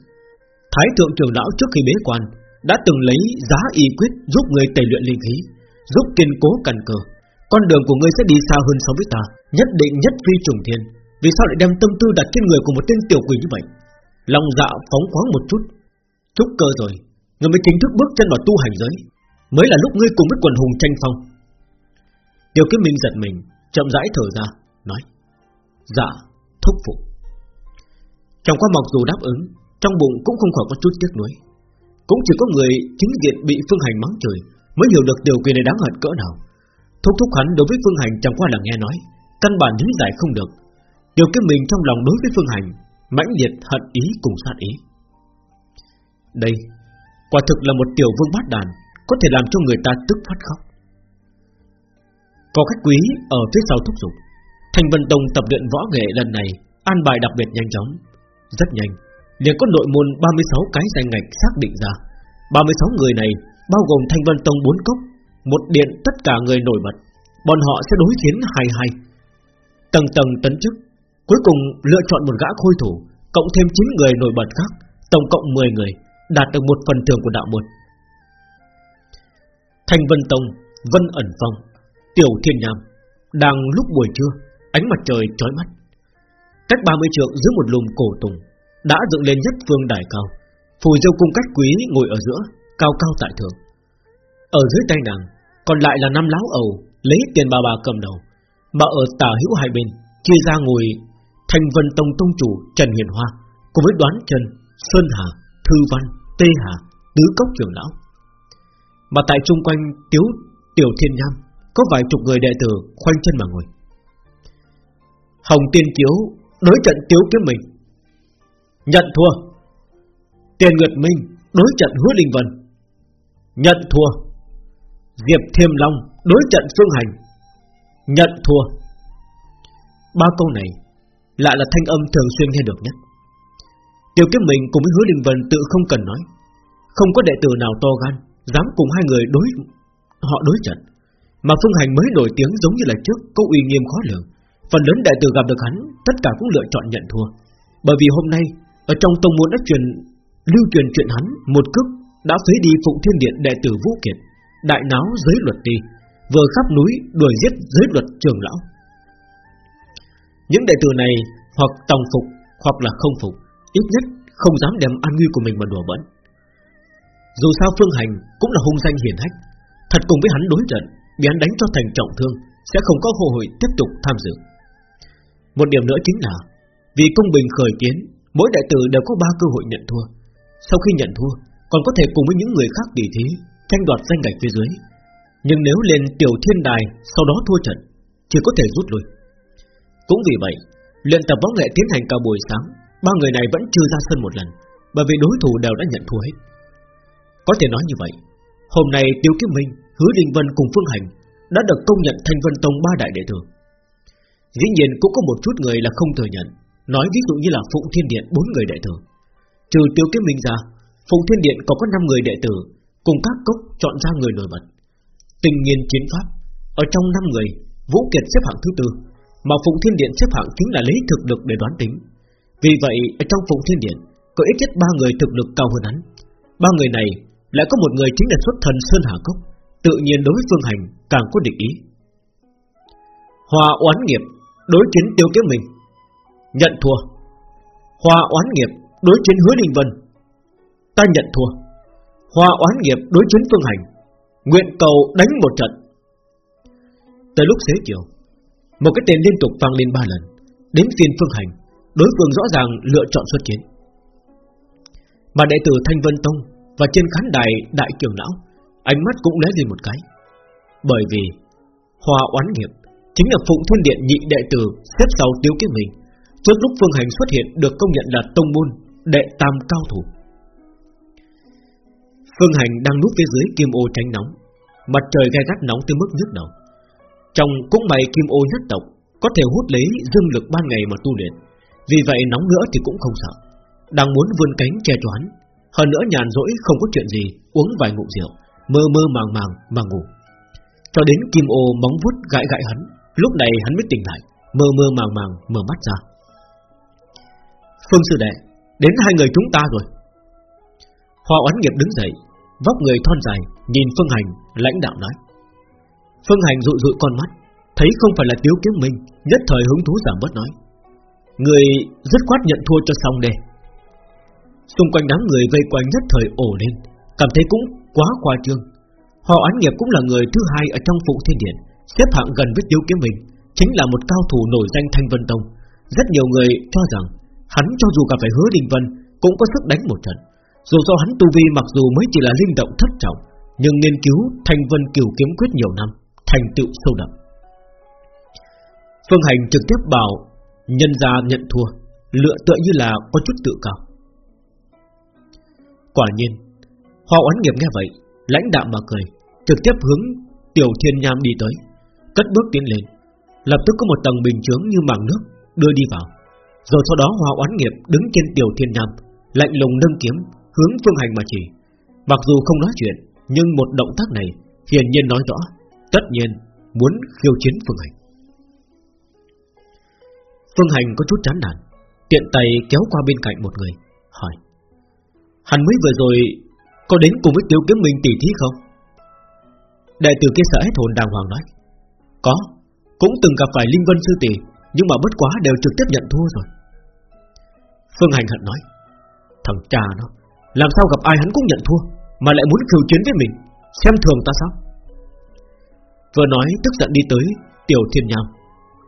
Thái thượng trưởng lão trước khi bế quan Đã từng lấy giá y quyết Giúp người tẩy luyện linh khí, Giúp kiên cố cằn cờ. Con đường của ngươi sẽ đi xa hơn so với ta Nhất định nhất phi trùng thiên. Vì sao lại đem tâm tư đặt trên người của một tên tiểu quỷ như vậy? Lòng dạ phóng khoáng một chút. Trúc cơ rồi, Người mới chính thức bước chân vào tu hành giới. Mới là lúc ngươi cùng với quần hùng tranh phong. Tiểu kiếm minh giật mình, Chậm rãi thở ra, Nói Dạ thúc phụ. Trong qua mặc dù đáp ứng, Trong bụng cũng không khỏi có chút tiếc nuối. Cũng chỉ có người chính diện bị phương hành mắng trời Mới hiểu được điều kỳ này đáng hận cỡ nào. Thúc thúc hắn đối với phương hành chẳng qua là nghe nói Căn bản lý giải không được. Điều kiếm mình trong lòng đối với phương hành, mãnh liệt hận ý cùng sát ý. Đây, Quả thực là một tiểu vương bát đàn, Có thể làm cho người ta tức phát khóc. Có khách quý ở phía sau thúc giục. Thành Vân Tông tập luyện võ nghệ lần này, An bài đặc biệt nhanh chóng. Rất nhanh, liền có nội môn 36 cái danh ngạch xác định ra. 36 người này, Bao gồm Thanh Vân Tông 4 cốc, Một điện tất cả người nổi bật. Bọn họ sẽ đối chiến hai hai. Tầng tầng tấn chức, Cuối cùng lựa chọn một gã khôi thủ, Cộng thêm 9 người nổi bật khác, Tổng cộng 10 người, Đạt được một phần thưởng của đạo môn. Thành Vân Tông, Vân ẩn phong, Tiểu Thiên nam, Đang lúc buổi trưa, Ánh mặt trời chói mắt. Cách 30 trượng dưới một lùm cổ tùng, Đã dựng lên nhất phương đài cao, Phù dâu cung cách quý ngồi ở giữa, Cao cao tại thượng. Ở dưới tay nàng, Còn lại là năm láo ầu, Lấy tiền bà bà cầm đầu mà ở tả hữu hai bên, Chia ra ngồi, Thành Vân Tông Tông Chủ Trần Hiền Hoa, Cùng với đoán Trần, Sơn Hà, Thư Văn, Tê Hà, Tứ Cốc trưởng Lão. Mà tại chung quanh Tiếu, Tiểu Thiên Nam, Có vài chục người đệ tử khoanh chân mà ngồi. Hồng Tiên Kiếu Đối trận Tiếu Kiếm Mình. Nhận thua. Tiền Nguyệt Minh Đối trận Hứa Linh Vân. Nhận thua. Diệp Thiêm Long Đối trận Phương Hành. Nhận thua. Ba câu này Lại là thanh âm thường xuyên nghe được nhất. Tiểu kiếp mình cùng với hứa linh vân tự không cần nói. Không có đệ tử nào to gan, Dám cùng hai người đối, Họ đối trận. Mà Phương Hành mới nổi tiếng giống như là trước, Có uy nghiêm khó lường. Phần lớn đệ tử gặp được hắn, Tất cả cũng lựa chọn nhận thua. Bởi vì hôm nay, Ở trong tông môn đã truyền, Lưu truyền chuyện hắn, Một cước đã phế đi Phụng Thiên Điện đệ tử Vũ Kiệt, Đại náo giới luật ti. Vừa khắp núi đuổi giết giới luật trường lão. Những đệ tử này Hoặc tòng phục, Hoặc là không phục, Ít nhất không dám đem an nguy của mình mà đùa bỡn. Dù sao Phương Hành Cũng là hung danh hiển hách, Thật cùng với hắn đối trận, Bị hắn đánh cho thành trọng thương, Sẽ không có cơ hội tiếp tục tham dự. Một điểm nữa chính là, Vì công bình khởi kiến, Mỗi đại tử đều có ba cơ hội nhận thua. Sau khi nhận thua, Còn có thể cùng với những người khác tỷ thí Tranh đoạt danh ngạch phía dưới. Nhưng nếu lên tiểu thiên đài Sau đó thua trận Chỉ có thể rút lui. Cũng vì vậy Luyện tập võ nghệ tiến hành cả buổi sáng Ba người này vẫn chưa ra sân một lần Bởi vì đối thủ đều đã nhận thua hết. Có thể nói như vậy Hôm nay Tiêu Kiếm Minh, Hứa Đình Vân cùng Phương Hành Đã được công nhận Thanh Vân Tông ba đại đệ tử. Dĩ nhiên cũng có một chút người là không thừa nhận Nói ví dụ như là Phụng Thiên Điện bốn người đệ tử. Trừ Tiêu Kiếm Minh ra Phụng Thiên Điện có có 5 người đệ tử Cùng các cốc chọn ra người nổi bật. Tình nghiên chiến pháp. Ở trong năm người, Vũ Kiệt xếp hạng thứ tư, Mà Phụng Thiên Điện xếp hạng chính là lấy thực lực để đoán tính. Vì vậy, ở trong Phụng Thiên Điện, Có ít nhất ba người thực lực cao hơn hắn. Ba người này lại có một người chính là xuất thần Sơn Hà Cốc, Tự nhiên đối với Phương Hành càng có định ý. Hòa oán nghiệp Đối chiến tiêu kiếm mình Nhận thua. Hòa oán nghiệp đối chiến hứa đình vân. Ta nhận thua. Hòa oán nghiệp đối chiến Phương Hành. Nguyện cầu đánh một trận. Tới lúc xế chiều, Một cái tên liên tục vang lên ba lần, Đến phiên Phương Hành, Đối phương rõ ràng lựa chọn xuất chiến. Mà đệ tử Thanh Vân Tông Và trên khán đài đại kiều lão Ánh mắt cũng lé lên một cái. Bởi vì Hòa oán nghiệp Chính là Phụng Thiên Điện nhị đệ tử Xếp sau Tiếu Kiếm Mình, Trước lúc Phương Hành xuất hiện được công nhận là Tông Môn Đệ Tam Cao Thủ. Phương Hành đang núp phía dưới kim ô tránh nóng. Mặt trời gai gắt nóng tới mức nhức đầu. Trong cũng bày kim ô nhất tộc, Có thể hút lấy dương lực ban ngày mà tu luyện. Vì vậy nóng nữa thì cũng không sợ. Đang muốn vươn cánh che choán. Hơn nữa nhàn rỗi không có chuyện gì, Uống vài ngụm rượu, Mơ mơ màng màng mà ngủ. Cho đến kim ô móng vuốt gãi gãi hắn, Lúc này hắn mới tỉnh lại, Mơ mơ màng màng mở mắt ra. Phương sư đệ, Đến hai người chúng ta rồi. Hoa oán nghiệp đứng dậy, Vóc người thon dài, Nhìn Phương Hành, lãnh đạo nói. Phương Hành dụi dụi con mắt, Thấy không phải là Tiếu Kiếm Minh, Nhất thời hứng thú giảm bớt nói. Người rất quát nhận thua cho xong đề. Xung quanh đám người vây quanh nhất thời ổ lên, Cảm thấy cũng quá khoa trương. Họ án nghiệp cũng là người thứ hai Ở trong phụ thiên điện, Xếp hạng gần với tiêu kiếm mình Chính là một cao thủ nổi danh Thanh Vân Tông. Rất nhiều người cho rằng, Hắn cho dù gặp phải hứa Đình Vân, Cũng có sức đánh một trận. Dù do hắn tu vi mặc dù mới chỉ là linh động thất trọng, Nhưng nghiên cứu Thanh Vân Kiều Kiếm Quyết nhiều năm, Thành tựu sâu đậm. Phương Hành trực tiếp bảo, Nhân ra nhận thua, Lựa tựa như là có chút tự cao. Quả nhiên, Hoa oán nghiệp nghe vậy, Lãnh đạm mà cười, Trực tiếp hướng Tiểu Thiên Nham đi tới, Cất bước tiến lên, Lập tức có một tầng bình chướng như màng nước Đưa đi vào. Rồi sau đó Hoa oán nghiệp đứng trên Tiểu Thiên Nham, Lạnh lùng nâng kiếm Hướng phương hành mà chỉ. Mặc dù không nói chuyện, Nhưng một động tác này Hiển nhiên nói rõ, Tất nhiên muốn khiêu chiến phương hành. Phương Hành có chút chán nản, Tiện tay kéo qua bên cạnh một người, Hỏi Hắn mới vừa rồi Có đến cùng với tiêu kiếm minh tỷ thí không? Đại tử kia sợ hết hồn đàng hoàng nói, Có, Cũng từng gặp phải Linh Vân Sư Tỷ, Nhưng mà bất quá đều trực tiếp nhận thua rồi. Phương Hành hận nói, Thằng cha nó làm sao gặp ai hắn cũng nhận thua, Mà lại muốn khiêu chiến với mình? Xem thường ta sao? Vừa nói, tức giận đi tới Tiểu Thiên Nham.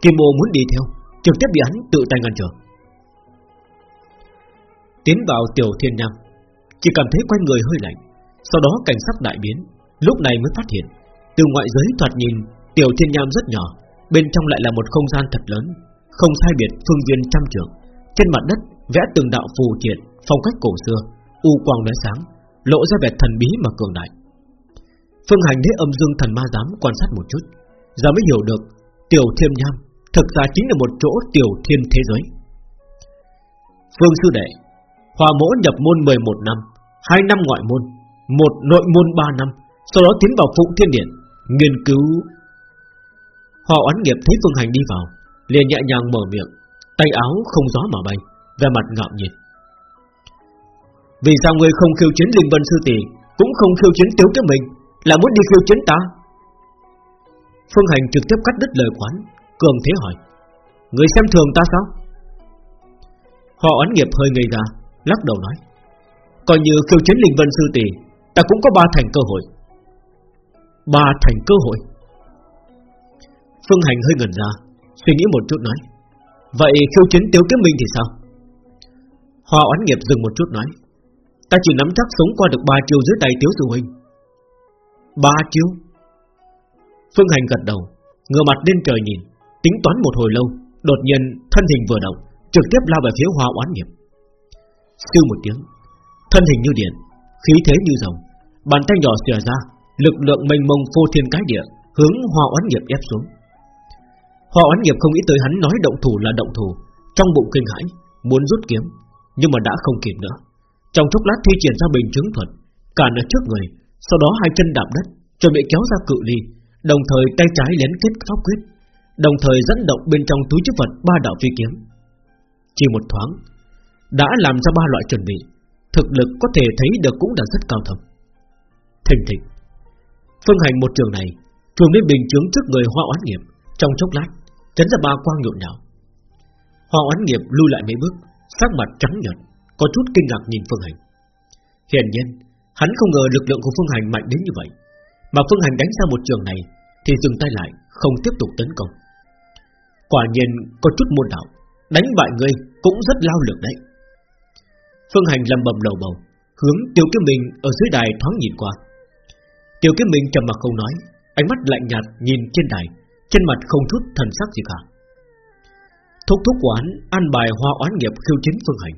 Kim Ô muốn đi theo, Trực tiếp bị hắn tự tay ngăn trở. Tiến vào Tiểu Thiên Nham, Chỉ cảm thấy quanh người hơi lạnh. Sau đó cảnh sắc đại biến, Lúc này mới phát hiện, Từ ngoại giới thoạt nhìn, Tiểu Thiên Nham rất nhỏ, Bên trong lại là một không gian thật lớn, Không sai biệt phương viên trăm trường Trên mặt đất vẽ từng đạo phù triện, Phong cách cổ xưa. U quang lóe sáng, Lộ ra vẻ thần bí mà cường đại. Phương Hành thấy âm dương thần ma dám quan sát một chút, Giờ mới hiểu được Tiểu Thiên Nham Thực ra chính là một chỗ tiểu thiên thế giới. Phương Sư Đệ, Hòa mỗ nhập môn 11 năm 2 năm ngoại môn, một nội môn 3 năm, Sau đó tiến vào phụ Thiên Điện, Nghiên cứu. Họ oán nghiệp thấy Phương Hành đi vào, liền nhẹ nhàng mở miệng, Tay áo không gió mà bay Về mặt ngạo nhiệt vì sao người không khiêu chiến Linh Vân Sư Tỷ, Cũng không khiêu chiến Tiếu Kiếm Mình Là muốn đi khiêu chiến ta? Phương Hành trực tiếp cắt đứt lời quán, Cường thế hỏi. Người xem thường ta sao? Họ oán nghiệp hơi ngây ra, Lắc đầu nói. Coi như khiêu chiến Linh Vân Sư Tỷ, Ta cũng có ba thành cơ hội. Ba thành cơ hội? Phương Hành hơi ngẩn ra, Suy nghĩ một chút nói. Vậy khiêu chiến Tiếu Kiếm Minh thì sao? Hoa oán nghiệp dừng một chút nói. Ta chỉ nắm chắc sống qua được ba chiêu dưới tay Tiếu Sư Huynh. Ba chiêu? Phương Hành gật đầu, Ngửa mặt lên trời nhìn, Tính toán một hồi lâu, Đột nhiên thân hình vừa động, Trực tiếp lao về phía hoa oán nghiệp Sư một tiếng, Thân hình như điện, Khí thế như rồng, Bàn tay nhỏ xòe ra, Lực lượng mênh mông phô thiên cái địa, Hướng hoa oán nghiệp ép xuống. Hoa oán nghiệp không nghĩ tới hắn nói động thủ là động thủ, Trong bụng kinh hãi, Muốn rút kiếm, Nhưng mà đã không kịp nữa. Trong chốc lát thi triển ra bình chứng thuật Cản ở trước người, Sau đó hai chân đạp đất, Chuẩn bị kéo ra cự ly, Đồng thời tay trái lén kết pháp quyết, Đồng thời dẫn động bên trong túi chức vật ba đạo phi kiếm. Chỉ một thoáng, Đã làm ra ba loại chuẩn bị, Thực lực có thể thấy được cũng đã rất cao thầm Thình thịch, Phương hành một trường này chuồng lên bình chứng trước người hoa oán nghiệp, Trong chốc lát, Chấn ra ba quang nhộn nhạo. Hoa oán nghiệp lui lại mấy bước, Sắc mặt trắng nhợt. Có chút kinh ngạc nhìn Phương hành. Hiển nhiên, Hắn không ngờ lực lượng của Phương hành mạnh đến như vậy. Mà Phương hành đánh ra một trường này, Thì dừng tay lại, Không tiếp tục tấn công. Quả nhiên, có chút môn đạo, Đánh bại ngươi cũng rất lao lực đấy. Phương hành lầm bầm lầu bầu, Hướng Tiêu Kiếm Minh ở dưới đài thoáng nhìn qua. Tiêu Kiếm Minh trầm mặc không nói, Ánh mắt lạnh nhạt nhìn trên đài, Trên mặt không chút thần sắc gì cả. Thúc thúc quán An bài hoa oán nghiệp khiêu chiến Phương Hành.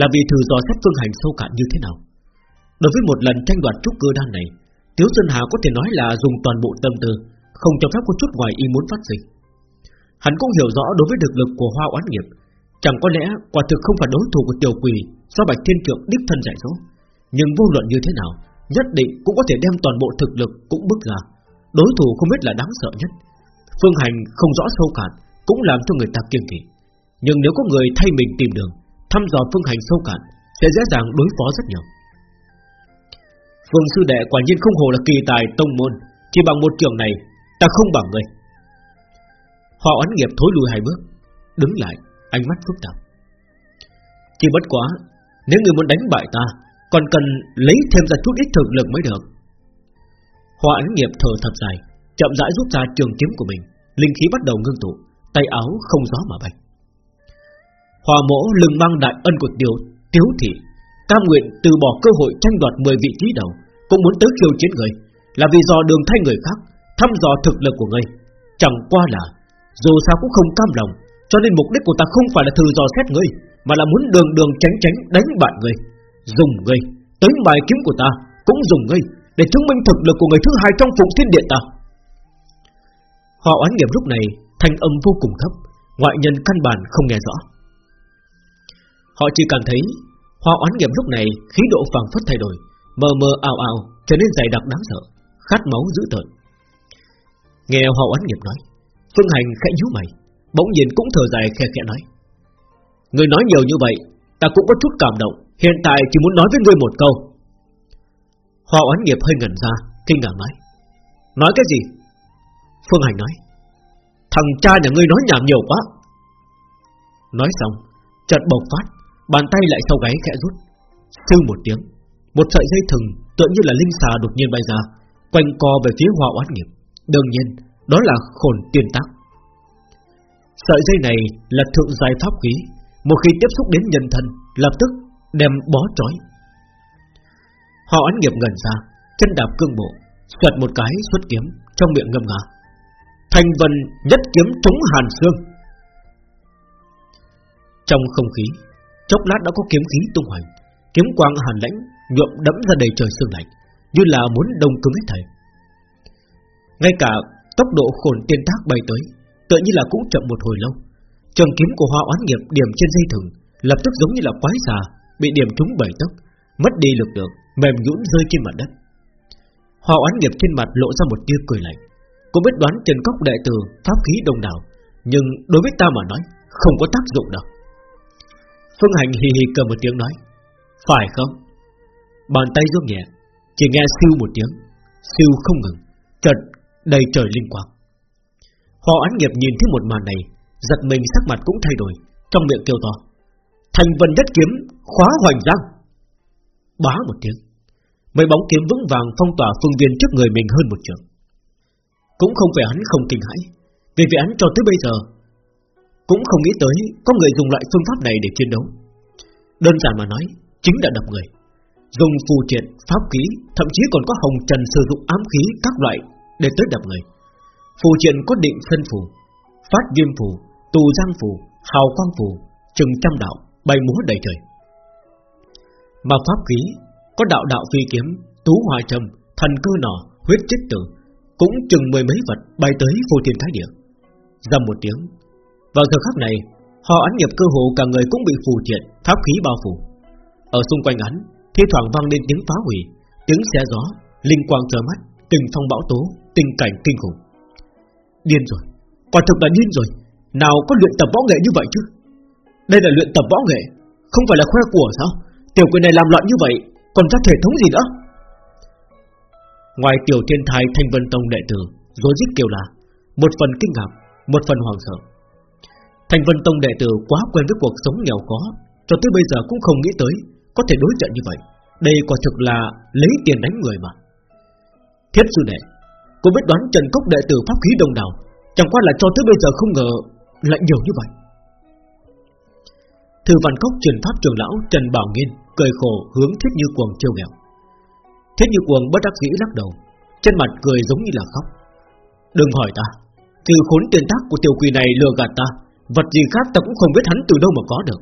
Là vì thử dò xét Phương Hành sâu cạn như thế nào. Đối với một lần tranh đoạt trúc cơ đan này, Tiếu Xuân Hà có thể nói là dùng toàn bộ tâm tư, Không cho phép có chút ngoài ý muốn phát sinh. Hắn cũng hiểu rõ đối với thực lực của hoa oán nghiệp, Chẳng có lẽ quả thực không phải đối thủ của tiểu quỷ Do Bạch Thiên Trượng đích thân dạy dỗ. Nhưng vô luận như thế nào, Nhất định cũng có thể đem toàn bộ thực lực cũng bức ra. Đối thủ không biết là đáng sợ nhất. Phương hành không rõ sâu cạn, Cũng làm cho người ta kiêng kỵ. Nhưng nếu có người thay mình tìm đường Thăm dò phương hành sâu cạn Sẽ dễ dàng đối phó rất nhiều. Phương sư đệ quả nhiên không hồ là kỳ tài tông môn, Chỉ bằng một trường này, Ta không bằng người Họ oán nghiệp thối lùi hai bước, Đứng lại, ánh mắt phức tạp. Chỉ bất quá, Nếu người muốn đánh bại ta, Còn cần lấy thêm ra chút ít thực lực mới được. Họ ánh nghiệp thở thật dài, Chậm rãi rút ra trường kiếm của mình, Linh khí bắt đầu ngưng tụ, Tay áo không gió mà bay. Hòa mỗ lừng mang đại ân của tiểu Tiếu thị, Cam nguyện từ bỏ cơ hội tranh đoạt 10 vị trí đầu, Cũng muốn tới khiêu chiến người. Là vì do đường thay người khác, Thăm dò thực lực của người. Chẳng qua là, Dù sao cũng không cam lòng, Cho nên mục đích của ta không phải là thử dò xét ngươi Mà là muốn đường đường tránh tránh đánh bại ngươi Dùng ngươi Tới bài kiếm của ta, Cũng dùng ngươi Để chứng minh thực lực của người thứ hai trong phụng thiên điện ta. Họ oán nghiệp lúc này, Thanh âm vô cùng thấp, Ngoại nhân căn bản không nghe rõ. Họ chỉ cảm thấy Hoa oán nghiệp lúc này khí độ phẳng phất thay đổi, Mờ mờ ảo ảo, trở nên dày đặc đáng sợ, Khát máu dữ tợn. Nghe hoa oán nghiệp nói, Phương Hành khẽ nhíu mày, Bỗng nhiên cũng thở dài khe khẽ nói, Người nói nhiều như vậy, Ta cũng có chút cảm động, Hiện tại chỉ muốn nói với ngươi một câu. Hoa oán nghiệp hơi ngẩn ra, Kinh ngạc nói Nói cái gì? Phương Hành nói, Thằng cha nhà ngươi nói nhảm nhiều quá. Nói xong, Chợt bộc phát Bàn tay lại sau gáy khẽ rút. Sư một tiếng, Một sợi dây thừng tựa như là linh xà đột nhiên bay ra, Quanh co về phía hoa oán nghiệp. Đương nhiên, đó là khổn tiên tác. Sợi dây này là thượng dài pháp khí, Một khi tiếp xúc đến nhân thân, Lập tức đem bó trói. Họ oán nghiệp gần ra, Chân đạp cương bộ, Xoẹt một cái xuất kiếm Trong miệng ngâm ngà Thành vân nhất kiếm trúng hàn xương Trong không khí Chốc lát đã có kiếm khí tung hoành. Kiếm quang hàn lãnh, nhuộm đẫm ra đầy trời sương lạnh, Như là muốn đông cứng hết thảy. Ngay cả tốc độ khổn tiên tác bay tới Tự như là cũng chậm một hồi lâu. Trường kiếm của hoa oán nghiệp điểm trên dây thừng, Lập tức giống như là quái xà, Bị điểm trúng bảy tấc, Mất đi lực lượng, Mềm nhũn rơi trên mặt đất. Hoa oán nghiệp trên mặt lộ ra một tia cười lạnh. Cô biết đoán Trần Cốc đệ tử Pháp khí đông đảo, Nhưng đối với ta mà nói, Không có tác dụng đâu. Phương Hành hì hì cầm một tiếng nói, Phải không? Bàn tay rung nhẹ, Chỉ nghe siêu một tiếng, Siêu không ngừng, Chợt đầy trời linh quang. Họ án nghiệp nhìn thấy một màn này, Giật mình sắc mặt cũng thay đổi, Trong miệng kêu to, Thành vân nhất kiếm, khóa hoành giang. Bá một tiếng, Mấy bóng kiếm vững vàng phong tỏa phương viên trước người mình hơn một trường. Cũng không phải hắn không kinh hãi, Vì vì hắn cho tới bây giờ cũng không nghĩ tới Có người dùng loại phương pháp này để chiến đấu. Đơn giản mà nói Chính là đập người. Dùng phù triện, pháp khí Thậm chí còn có hồng trần sử dụng ám khí các loại Để tới đập người. Phù triện có định phân phù Phát viêm phù, tù giang phù Hào quang phù, trừng trăm đạo Bay múa đầy trời. Mà pháp khí có đạo đạo phi kiếm, tú hoa trầm, thần cơ nỏ, huyết chết tử, cũng chừng mười mấy vật bay tới phù thiên thái địa. Dầm một tiếng, vào giờ khắc này, họ án nhập cơ hồ cả người cũng bị phù triện, pháp khí bao phủ. Ở xung quanh hắn, thi thoảng vang lên tiếng phá hủy, tiếng xe gió, linh quang trời mắt, tình phong bão tố, tình cảnh kinh khủng. Điên rồi, quả thực là điên rồi. Nào có luyện tập võ nghệ như vậy chứ? Đây là luyện tập võ nghệ, không phải là khoe của sao? Tiểu quỷ này làm loạn như vậy còn ra thể thống gì nữa Ngoài tiểu thiên thái thanh vân tông đệ tử Rồi giết kêu là Một phần kinh ngạc, một phần hoàng sợ thành vân tông đệ tử quá quen với cuộc sống nghèo khó Cho tới bây giờ cũng không nghĩ tới Có thể đối trận như vậy Đây quả thực là lấy tiền đánh người mà Thiết sư đệ Cô biết đoán Trần Cốc đệ tử pháp khí đồng đảo Chẳng qua là cho tới bây giờ không ngờ Lại nhiều như vậy Thư văn cốc truyền pháp trường lão Trần Bảo Nghiên cười khổ hướng Thiết Như Cuồng trêu ghẹo. Thiết Như Cuồng bất đắc dĩ lắc đầu, trên mặt cười giống như là khóc. Đừng hỏi ta, từ khốn tiền tác của tiểu quỷ này lừa gạt ta, vật gì khác ta cũng không biết hắn từ đâu mà có được.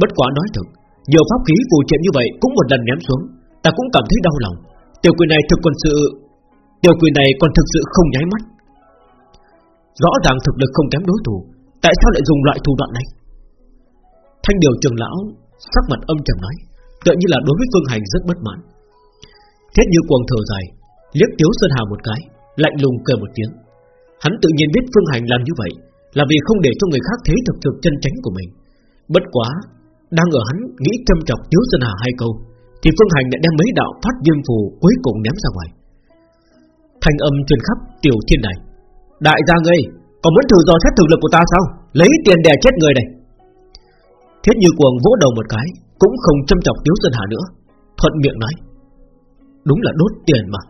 Bất quá nói thật, nhiều pháp khí phù triện như vậy cũng một lần ném xuống, ta cũng cảm thấy đau lòng. Tiểu quỷ này thực còn sự, tiểu quỷ này còn thực sự không nháy mắt. Rõ ràng thực lực không kém đối thủ, tại sao lại dùng loại thủ đoạn này? Thanh điều trường lão sắc mặt âm trầm nói tựa như là đối với Phương Hành rất bất mãn. Thiết như cuồng thở dài, liếc Tiếu Sơn Hà một cái, lạnh lùng cười một tiếng. Hắn tự nhiên biết Phương Hành làm như vậy là vì không để cho người khác thấy thực thực chân tránh của mình. Bất quá, đang ở hắn nghĩ châm chọc Tiếu Sơn Hà hai câu, thì Phương Hành đã đem mấy đạo phát diêm phù cuối cùng ném ra ngoài. Thanh âm truyền khắp tiểu thiên đài. Đại gia ngươi, còn muốn thử dò xét thực lực của ta sao? Lấy tiền đè chết người này. Thiết như cuồng vỗ đầu một cái cũng không châm chọc Tiếu Sơn Hà nữa Thuận miệng nói Đúng là đốt tiền mà